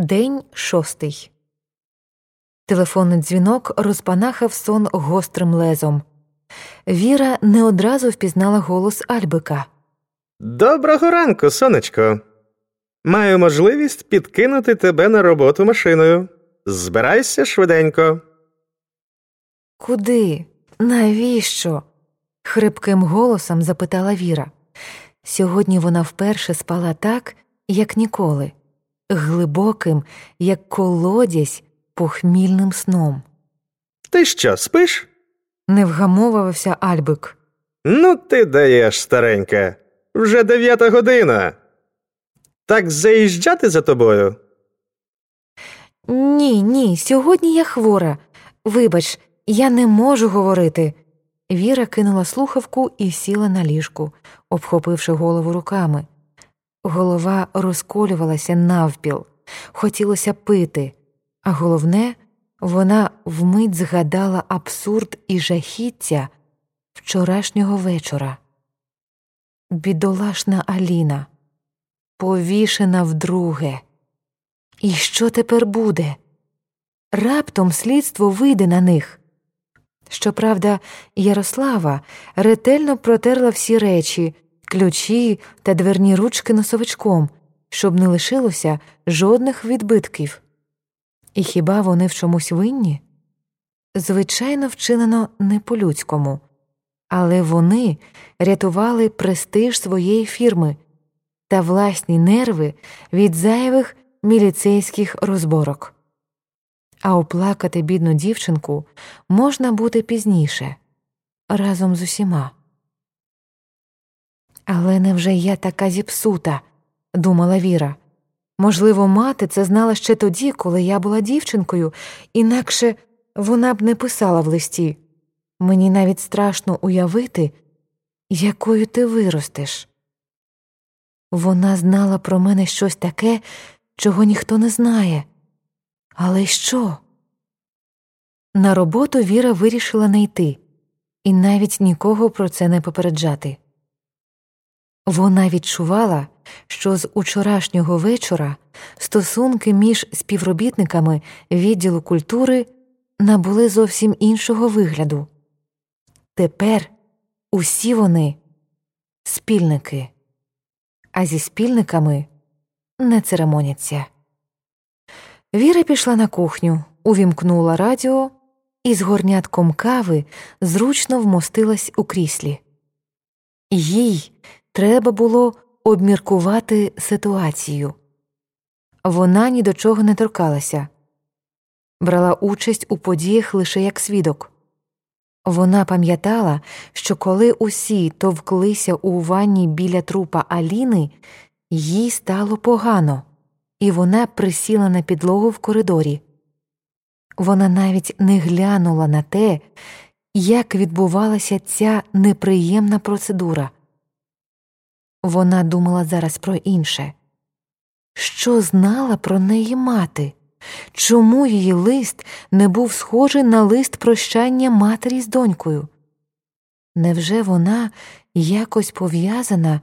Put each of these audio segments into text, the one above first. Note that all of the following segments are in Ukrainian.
День шостий. Телефонний дзвінок розпанахав сон гострим лезом. Віра не одразу впізнала голос Альбика. Доброго ранку, сонечко. Маю можливість підкинути тебе на роботу машиною. Збирайся швиденько. Куди? Навіщо? хрипким голосом запитала Віра. Сьогодні вона вперше спала так, як ніколи, глибоким, як колодязь, похмільним сном. Ти що, спиш? Не вгамовувався Альбик. Ну, ти даєш, старенька. Вже дев'ята година. Так заїжджати за тобою? Ні, ні, сьогодні я хвора. Вибач, я не можу говорити. Віра кинула слухавку і сіла на ліжку, обхопивши голову руками. Голова розколювалася навпіл, хотілося пити, а головне, вона вмить згадала абсурд і жахіття вчорашнього вечора. Бідолашна Аліна, повішена вдруге. І що тепер буде? Раптом слідство вийде на них. Щоправда, Ярослава ретельно протерла всі речі, ключі та дверні ручки носовичком, щоб не лишилося жодних відбитків. І хіба вони в чомусь винні? Звичайно, вчинено не по-людському, але вони рятували престиж своєї фірми та власні нерви від зайвих міліцейських розборок. А оплакати бідну дівчинку можна буде пізніше, разом з усіма. Але невже я така зіпсута, думала Віра. Можливо, мати це знала ще тоді, коли я була дівчинкою, інакше вона б не писала в листі. Мені навіть страшно уявити, якою ти виростеш. Вона знала про мене щось таке, чого ніхто не знає. Але що? На роботу Віра вирішила не йти і навіть нікого про це не попереджати. Вона відчувала, що з учорашнього вечора стосунки між співробітниками відділу культури набули зовсім іншого вигляду. Тепер усі вони спільники, а зі спільниками не церемоняться. Віра пішла на кухню, увімкнула радіо і з горнятком кави зручно вмостилась у кріслі. Їй треба було обміркувати ситуацію. Вона ні до чого не торкалася, брала участь у подіях лише як свідок. Вона пам'ятала, що коли усі товклися у ванні біля трупа Аліни, їй стало погано, і вона присіла на підлогу в коридорі. Вона навіть не глянула на те, як відбувалася ця неприємна процедура. Вона думала зараз про інше що знала про неї мати, чому її лист не був схожий на лист прощання матері з донькою? Невже вона якось пов'язана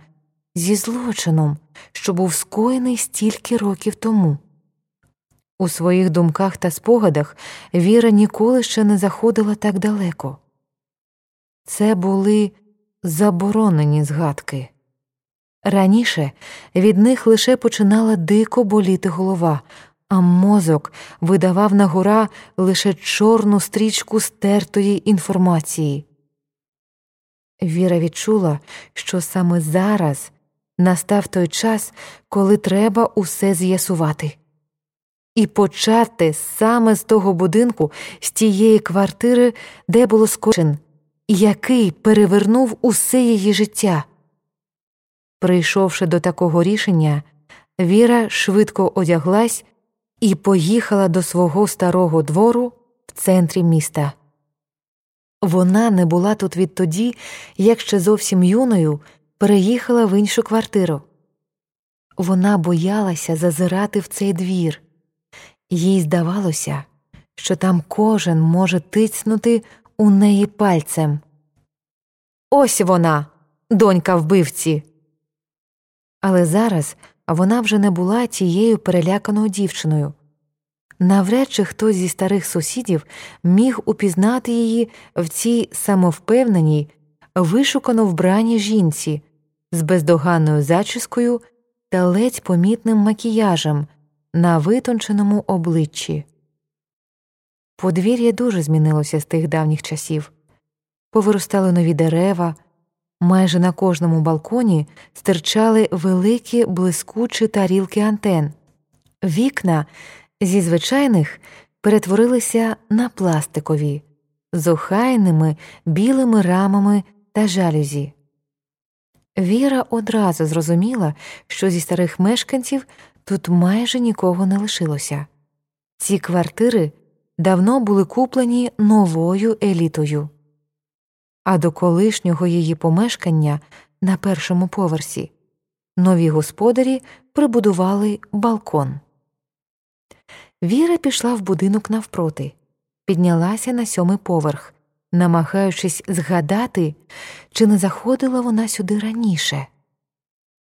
зі злочином, що був скоєний стільки років тому? У своїх думках та спогадах Віра ніколи ще не заходила так далеко. Це були заборонені згадки. Раніше від них лише починала дико боліти голова, а мозок видавав на гора лише чорну стрічку стертої інформації. Віра відчула, що саме зараз настав той час, коли треба усе з'ясувати, і почати саме з того будинку, з тієї квартири, де було скочен, який перевернув усе її життя. Прийшовши до такого рішення, Віра швидко одяглась і поїхала до свого старого двору в центрі міста. Вона не була тут відтоді, як ще зовсім юною переїхала в іншу квартиру. Вона боялася зазирати в цей двір, їй здавалося, що там кожен може тицнути у неї пальцем. Ось вона, донька вбивці. Але зараз вона вже не була тією переляканою дівчиною. Навряд чи хтось зі старих сусідів міг упізнати її в цій самовпевненій, вишукано вбраній жінці з бездоганною зачіскою та ледь помітним макіяжем на витонченому обличчі. Подвір'я дуже змінилося з тих давніх часів. Повиростали нові дерева, майже на кожному балконі стирчали великі блискучі тарілки антен. Вікна зі звичайних перетворилися на пластикові, з охайними білими рамами та жалюзі. Віра одразу зрозуміла, що зі старих мешканців тут майже нікого не лишилося. Ці квартири давно були куплені новою елітою, а до колишнього її помешкання на першому поверсі нові господарі прибудували балкон. Віра пішла в будинок навпроти, піднялася на сьомий поверх, намагаючись згадати, чи не заходила вона сюди раніше.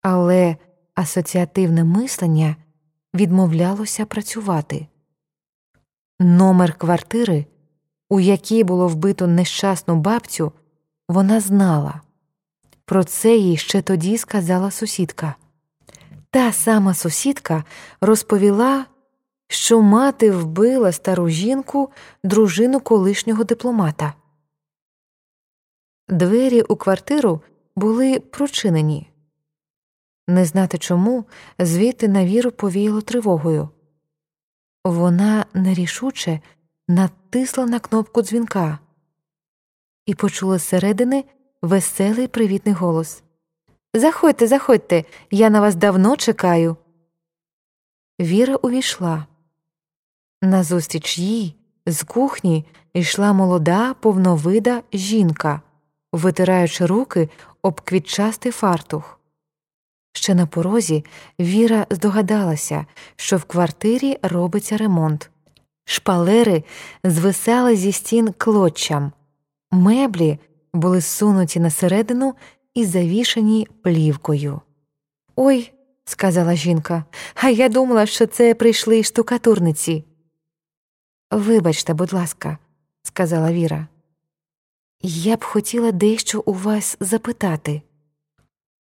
Але асоціативне мислення відмовлялося працювати. Номер квартири, у якій було вбито нещасну бабцю, вона знала. Про це їй ще тоді сказала сусідка. Та сама сусідка розповіла, що мати вбила стару жінку, дружину колишнього дипломата. Двері у квартиру були прочинені. Не знати чому, звідти на віру повіяло тривогою. Вона нерішуче натисла на кнопку дзвінка і почула зсередини веселий привітний голос Заходьте, заходьте, я на вас давно чекаю. Віра увійшла. Назустріч їй з кухні йшла молода, повновида жінка, витираючи руки об квітчастий фартух. Ще на порозі Віра здогадалася, що в квартирі робиться ремонт. Шпалери звисали зі стін клоччям, меблі були сунуті на середину і завішані плівкою. Ой, сказала жінка, а я думала, що це прийшли штукатурниці. Вибачте, будь ласка, сказала Віра. Я б хотіла дещо у вас запитати.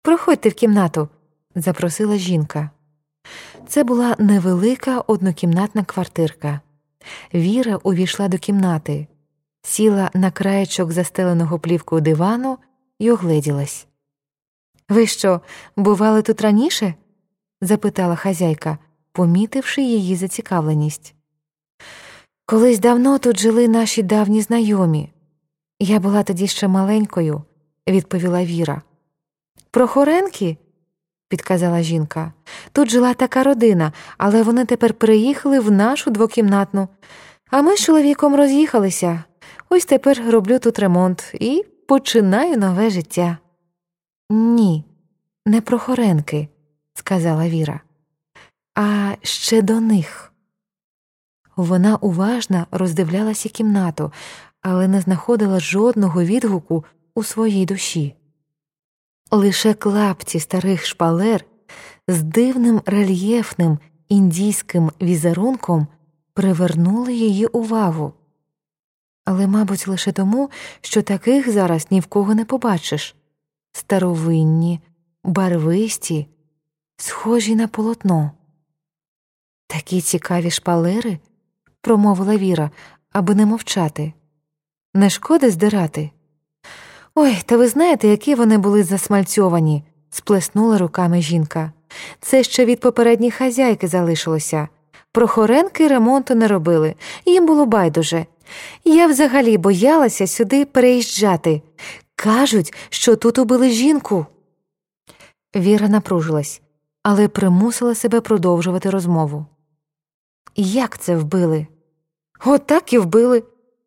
Проходьте в кімнату, запросила жінка. Це була невелика однокімнатна квартирка. Віра увійшла до кімнати, сіла на краєчок застеленого плівкою дивану і огледілась. Ви що, бували тут раніше? запитала хазяйка, помітивши її зацікавленість. Колись давно тут жили наші давні знайомі. Я була тоді ще маленькою, відповіла Віра. Прохоренки? підказала жінка. Тут жила така родина, але вони тепер переїхали в нашу двокімнатну. А ми з чоловіком роз'їхалися. Ось тепер роблю тут ремонт і починаю нове життя. Ні, не прохоренки, сказала Віра, а ще до них. Вона уважно роздивлялася кімнату, але не знаходила жодного відгуку у своїй душі. Лише клапці старих шпалер з дивним рельєфним індійським візерунком привернули її увагу. Але, мабуть, лише тому, що таких зараз ні в кого не побачиш старовинні, барвисті, схожі на полотно. Такі цікаві шпалери, промовила Віра, аби не мовчати. Не шкода здирати. Ой, та ви знаєте, які вони були засмальцьовані, сплеснула руками жінка. Це ще від попередньої хазяйки залишилося. Прохоренки ремонту не робили, їм було байдуже. Я взагалі боялася сюди переїжджати. Кажуть, що тут убили жінку. Віра напружилась, але примусила себе продовжувати розмову. Як це вбили? Отак і вбили.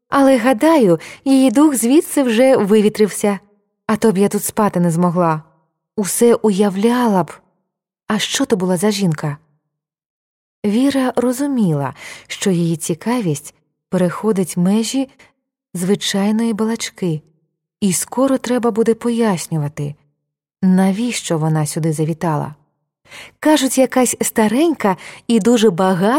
Але, гадаю, її дух звідси вже вивітрився, а то б я тут спати не змогла. Усе уявляла б. А що то була за жінка? Віра розуміла, що її цікавість переходить межі звичайної балачки, і скоро треба буде пояснювати, навіщо вона сюди завітала. Кажуть, якась старенька і дуже багата.